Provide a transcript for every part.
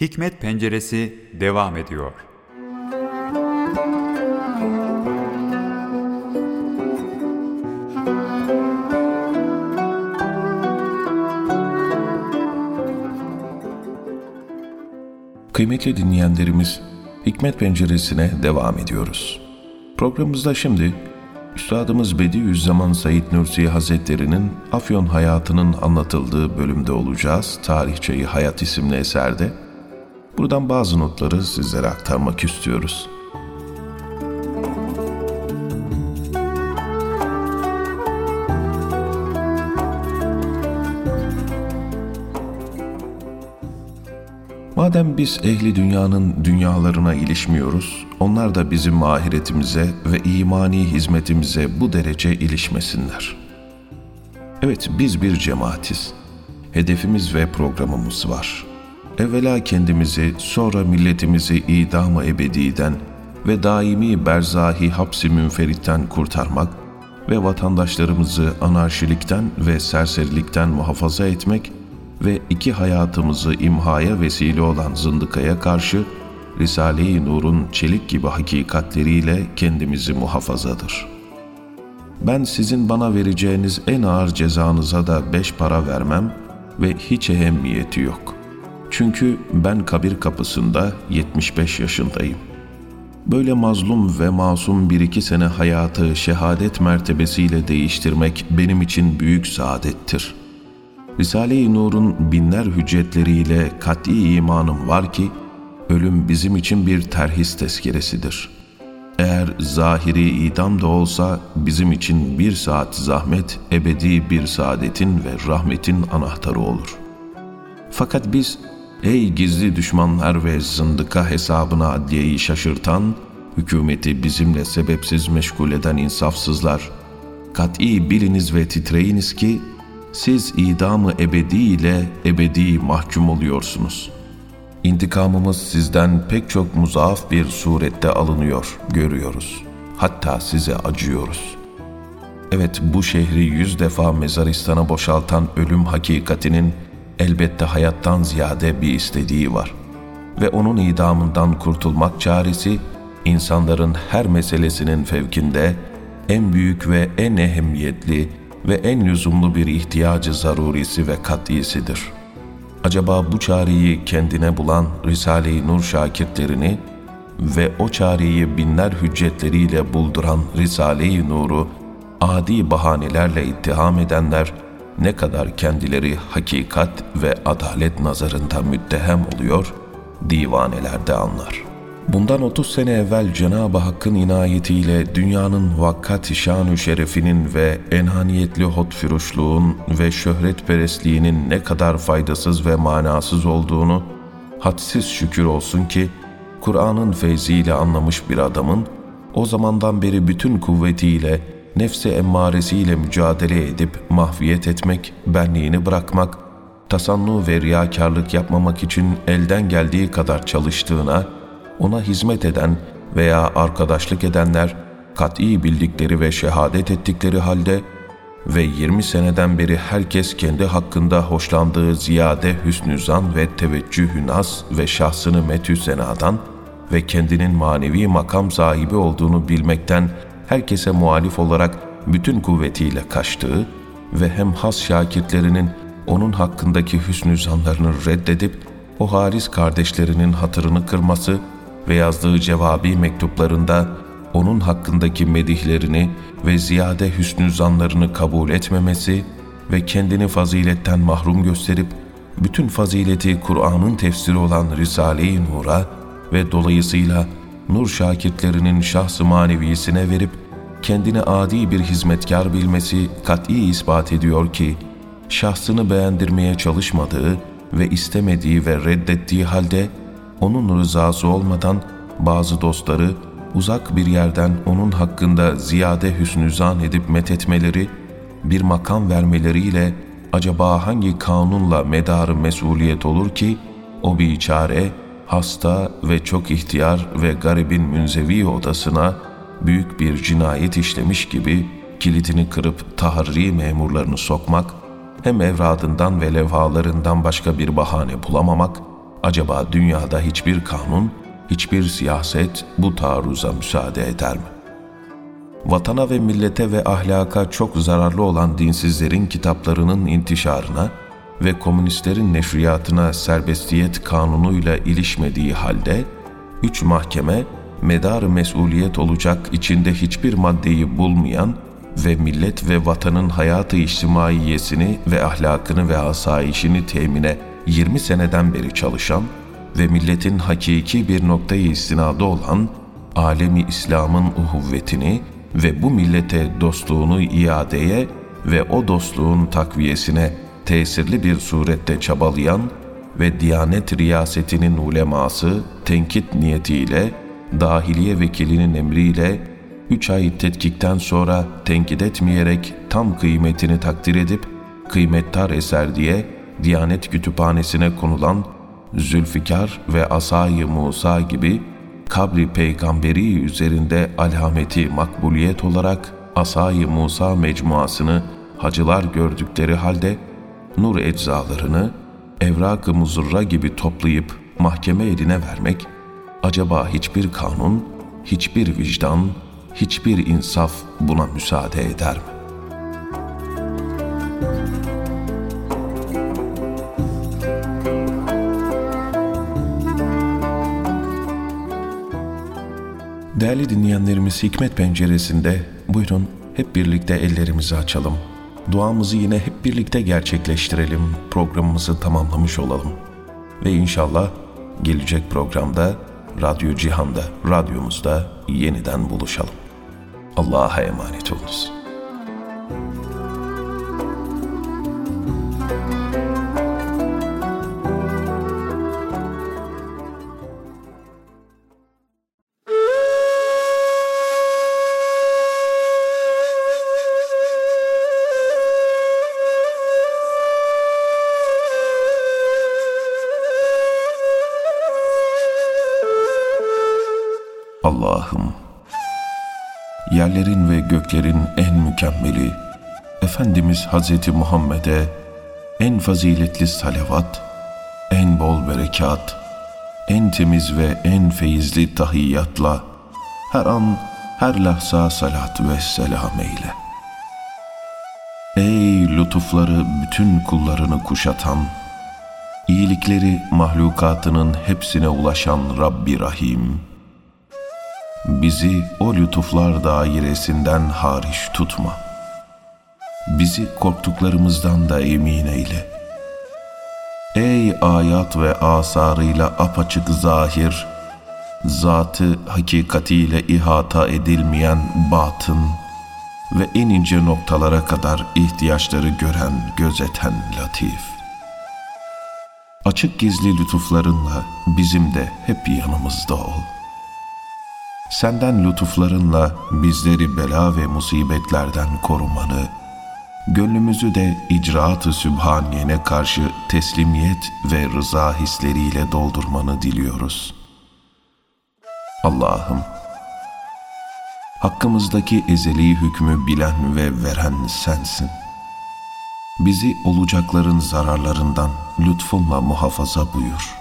Hikmet Penceresi devam ediyor. Kıymetli dinleyenlerimiz, Hikmet Penceresi'ne devam ediyoruz. Programımızda şimdi Üstadımız Bediüzzaman Said Nursi Hazretleri'nin Afyon hayatının anlatıldığı bölümde olacağız. Tarihçeyi Hayat isimli eserde. Buradan bazı notları sizlere aktarmak istiyoruz. Madem biz ehli dünyanın dünyalarına ilişmiyoruz, onlar da bizim mahiretimize ve imani hizmetimize bu derece ilişmesinler. Evet biz bir cemaatiz. Hedefimiz ve programımız var. Evvela kendimizi, sonra milletimizi idam-ı ebediden ve daimi berzahi hapsi münferitten kurtarmak ve vatandaşlarımızı anarşilikten ve serserilikten muhafaza etmek ve iki hayatımızı imhaya vesile olan zındıkaya karşı Risale-i Nur'un çelik gibi hakikatleriyle kendimizi muhafazadır. Ben sizin bana vereceğiniz en ağır cezanıza da beş para vermem ve hiç ehemmiyeti yok. Çünkü ben kabir kapısında 75 yaşındayım. Böyle mazlum ve masum bir iki sene hayatı şehadet mertebesiyle değiştirmek benim için büyük saadettir.'' Risale-i Nur'un binler hüccetleriyle kat'i imanım var ki, ölüm bizim için bir terhis tezkeresidir. Eğer zahiri idam da olsa bizim için bir saat zahmet ebedi bir saadetin ve rahmetin anahtarı olur. Fakat biz, ey gizli düşmanlar ve zındıka hesabına adliyeyi şaşırtan, hükümeti bizimle sebepsiz meşgul eden insafsızlar, kat'i biliniz ve titreyiniz ki, siz idamı ebedi ile ebedi mahkum oluyorsunuz. İntikamımız sizden pek çok muzaaf bir surette alınıyor, görüyoruz. Hatta size acıyoruz. Evet bu şehri yüz defa mezaristana boşaltan ölüm hakikatinin elbette hayattan ziyade bir istediği var. Ve onun idamından kurtulmak çaresi, insanların her meselesinin fevkinde en büyük ve en ehemmiyetli, ve en lüzumlu bir ihtiyacı zarurisi ve kat'isidir. Acaba bu çareyi kendine bulan Risale-i Nur şakirtlerini ve o çareyi binler hüccetleriyle bulduran Risale-i Nur'u adi bahanelerle ittiham edenler ne kadar kendileri hakikat ve adalet nazarında müttehem oluyor, divanelerde anlar.'' Bundan 30 sene evvel Cenab-ı Hakk'ın inayetiyle dünyanın vakkat şanü şerefinin ve enhaniyetli hotfiruşluğun ve şöhretperestliğinin ne kadar faydasız ve manasız olduğunu hadsiz şükür olsun ki Kur'an'ın feyziyle anlamış bir adamın o zamandan beri bütün kuvvetiyle nefse emmaresiyle mücadele edip mahviyet etmek, benliğini bırakmak, tasannu ve riyakarlık yapmamak için elden geldiği kadar çalıştığına, ona hizmet eden veya arkadaşlık edenler kat'i bildikleri ve şehadet ettikleri halde ve 20 seneden beri herkes kendi hakkında hoşlandığı ziyade hüsnü zan ve teveccühü nas ve şahsını metü senadan ve kendinin manevi makam sahibi olduğunu bilmekten herkese muhalif olarak bütün kuvvetiyle kaçtığı ve hem has şakirtlerinin onun hakkındaki hüsnü zanlarını reddedip o haris kardeşlerinin hatırını kırması ve yazdığı cevabi mektuplarında onun hakkındaki medihlerini ve ziyade hüsnü zanlarını kabul etmemesi ve kendini faziletten mahrum gösterip bütün fazileti Kur'an'ın tefsiri olan Risale-i Nur'a ve dolayısıyla nur şakirtlerinin şahs-ı manevisine verip kendini adi bir hizmetkar bilmesi kat'i ispat ediyor ki, şahsını beğendirmeye çalışmadığı ve istemediği ve reddettiği halde onun rızası olmadan bazı dostları uzak bir yerden onun hakkında ziyade hüsnü zan edip methetmeleri, bir makam vermeleriyle acaba hangi kanunla medarı mesuliyet olur ki o bir çare hasta ve çok ihtiyar ve garibin münzevi odasına büyük bir cinayet işlemiş gibi kilidini kırıp taharri memurlarını sokmak, hem evradından ve levhalarından başka bir bahane bulamamak, acaba dünyada hiçbir kanun, hiçbir siyaset bu taarruza müsaade eder mi? Vatana ve millete ve ahlaka çok zararlı olan dinsizlerin kitaplarının intişarına ve komünistlerin neşriyatına serbestiyet kanunuyla ilişmediği halde, üç mahkeme medar mesuliyet olacak içinde hiçbir maddeyi bulmayan ve millet ve vatanın hayatı içtimaiyesini ve ahlakını ve asayişini temine 20 seneden beri çalışan ve milletin hakiki bir noktayı istinadı olan alemi İslam'ın uhuvvetini ve bu millete dostluğunu iadeye ve o dostluğun takviyesine tesirli bir surette çabalayan ve Diyanet riyasetinin uleması tenkit niyetiyle dahiliye vekilinin emriyle üç ay tetkikten sonra tenkit etmeyerek tam kıymetini takdir edip kıymettar eser diye Diyanet Kütüphanesi'ne konulan Zülfikar ve Asay-ı Musa gibi kabri peygamberi üzerinde alameti makbuliyet olarak Asay-ı Musa mecmuasını hacılar gördükleri halde nur eczalarını evrak-ı muzurra gibi toplayıp mahkeme eline vermek, acaba hiçbir kanun, hiçbir vicdan, hiçbir insaf buna müsaade eder mi? Değerli dinleyenlerimiz Hikmet Penceresi'nde buyurun hep birlikte ellerimizi açalım. Duamızı yine hep birlikte gerçekleştirelim. Programımızı tamamlamış olalım. Ve inşallah gelecek programda Radyo Cihan'da, radyomuzda yeniden buluşalım. Allah'a emanet olunuz. Allah'ım, yerlerin ve göklerin en mükemmeli, Efendimiz Hazreti Muhammed'e en faziletli salavat, en bol berekat, en temiz ve en feyizli tahiyyatla, her an, her lahza salat ve selam eyle. Ey lütufları bütün kullarını kuşatan, iyilikleri mahlukatının hepsine ulaşan Rabbi Rahim, Bizi o lütuflar dairesinden hariç tutma. Bizi korktuklarımızdan da emin eyle. Ey ayat ve asarıyla apaçık zahir, zatı hakikatiyle ihata edilmeyen batın ve en ince noktalara kadar ihtiyaçları gören, gözeten latif. Açık gizli lütuflarınla bizim de hep yanımızda ol.'' Senden lütuflarınla bizleri bela ve musibetlerden korumanı, gönlümüzü de icraat-ı sübhaniyene karşı teslimiyet ve rıza hisleriyle doldurmanı diliyoruz. Allah'ım, hakkımızdaki ezeli hükmü bilen ve veren sensin. Bizi olacakların zararlarından lütfunla muhafaza buyur.''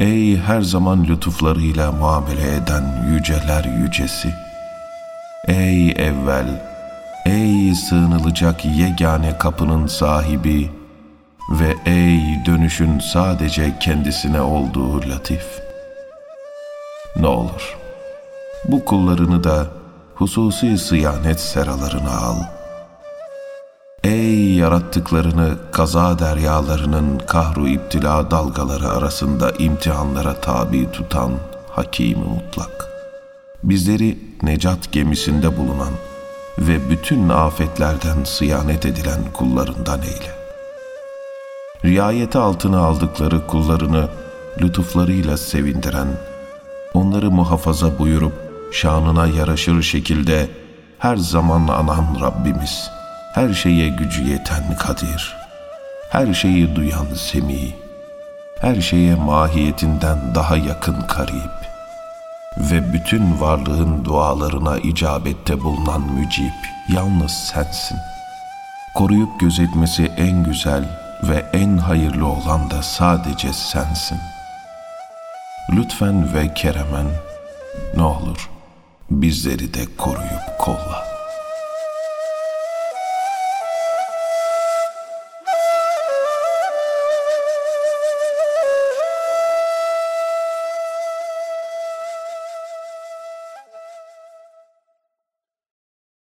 Ey her zaman lütuflarıyla muamele eden yüceler yücesi! Ey evvel, ey sığınılacak yegane kapının sahibi ve ey dönüşün sadece kendisine olduğu latif! Ne olur, bu kullarını da hususi sıyanet seralarına al.'' Ey yarattıklarını kaza deryalarının kahru iptila dalgaları arasında imtihanlara tabi tutan hakim mutlak. Bizleri necat gemisinde bulunan ve bütün afetlerden sıyanet edilen kullarından eyle. Riayeti altına aldıkları kullarını lütuflarıyla sevindiren, onları muhafaza buyurup şanına yaraşır şekilde her zaman anan Rabbimiz.'' Her şeye gücü yeten kadir, her şeyi duyan semi, her şeye mahiyetinden daha yakın karip ve bütün varlığın dualarına icabette bulunan mücib yalnız sensin. Koruyup gözetmesi en güzel, ve en hayırlı olan da sadece sensin. Lütfen ve keremen ne olur bizleri de koruyup kolla.